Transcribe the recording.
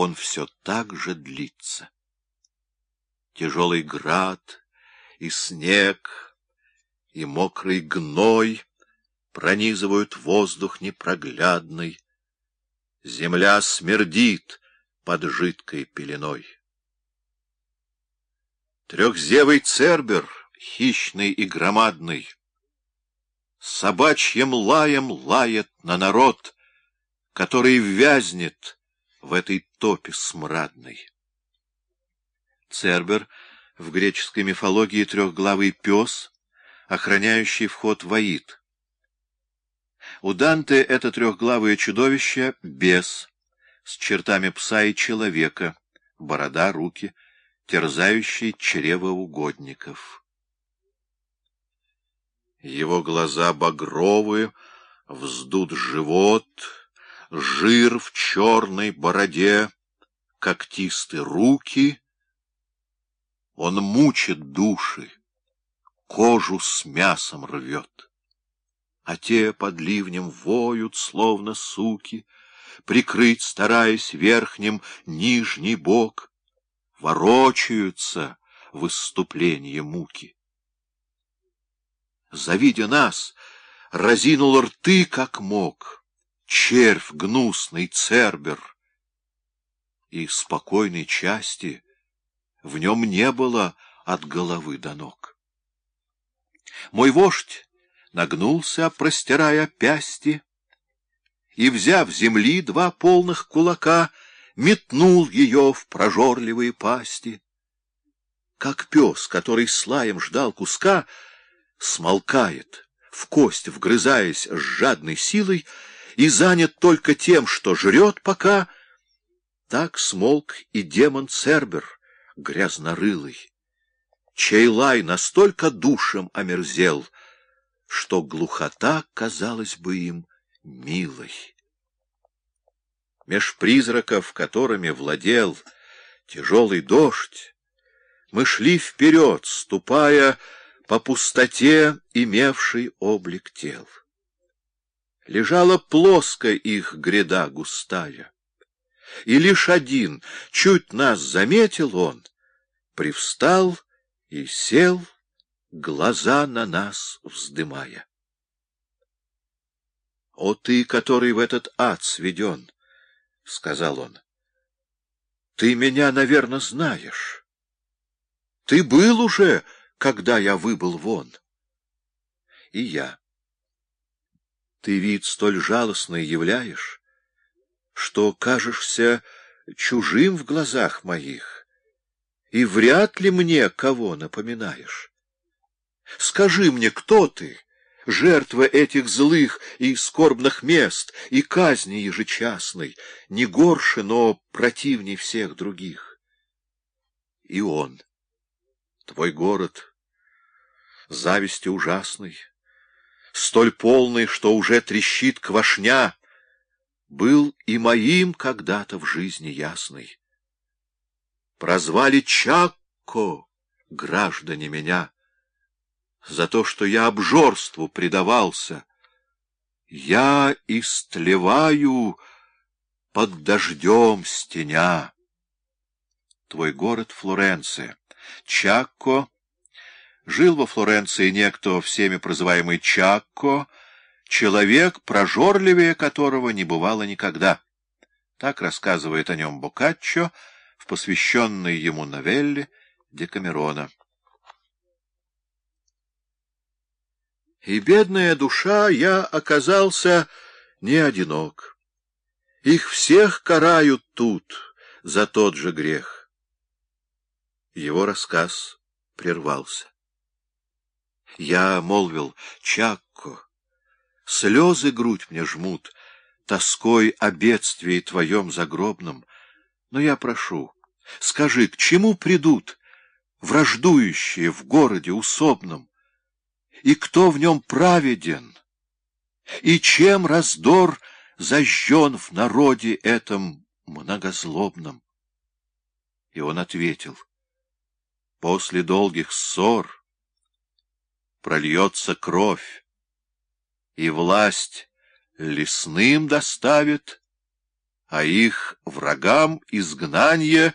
он все так же длится. Тяжелый град и снег, и мокрый гной пронизывают воздух непроглядный. Земля смердит под жидкой пеленой. Трехзевый цербер, хищный и громадный, Собачьим лаем лает на народ, Который вязнет в этой топе смрадной. Цербер в греческой мифологии трехглавый пес, охраняющий вход в Аид. У Данте это трехглавое чудовище — бес, с чертами пса и человека, борода, руки, терзающий чревоугодников. Его глаза багровые, вздут живот, жир в черной бороде, когтисты руки. Он мучит души, кожу с мясом рвет. А те под ливнем воют, словно суки, Прикрыть, стараясь верхним, нижний бок, Ворочаются в выступление муки завидя нас, разинул рты, как мог, червь гнусный цербер. И спокойной части в нем не было от головы до ног. Мой вождь нагнулся, простирая пясти, и, взяв земли два полных кулака, метнул ее в прожорливые пасти. Как пес, который слаем ждал куска, смолкает, в кость вгрызаясь с жадной силой, и занят только тем, что жрет пока, так смолк и демон Цербер, грязнорылый, чей лай настолько душем омерзел, что глухота казалась бы им милой. Меж призраков, которыми владел тяжелый дождь, мы шли вперед, ступая по пустоте, имевший облик тел. Лежала плоско их гряда густая, и лишь один, чуть нас заметил он, привстал и сел, глаза на нас вздымая. «О ты, который в этот ад сведен!» — сказал он. «Ты меня, наверное, знаешь. Ты был уже...» когда я выбыл вон. И я. Ты вид столь жалостный являешь, что кажешься чужим в глазах моих, и вряд ли мне кого напоминаешь. Скажи мне, кто ты, жертва этих злых и скорбных мест и казни ежечасной, не горше, но противней всех других? И он, твой город — зависти ужасной, столь полной, что уже трещит квашня, был и моим когда-то в жизни ясный. Прозвали Чакко граждане меня за то, что я обжорству предавался. Я истлеваю под дождем стеня. Твой город Флоренция. Чакко жил во Флоренции некто, всеми прозываемый Чакко, человек, прожорливее которого не бывало никогда. Так рассказывает о нем Боккаччо в посвященной ему новелле Декамерона. И, бедная душа, я оказался не одинок. Их всех карают тут за тот же грех. Его рассказ прервался. Я молвил «Чакко». Слезы грудь мне жмут, тоской о бедствии твоем загробном. Но я прошу, скажи, к чему придут враждующие в городе усобном? И кто в нем праведен? И чем раздор зажжен в народе этом многозлобном? И он ответил, после долгих ссор — прольется кровь, и власть лесным доставит, а их врагам изгнание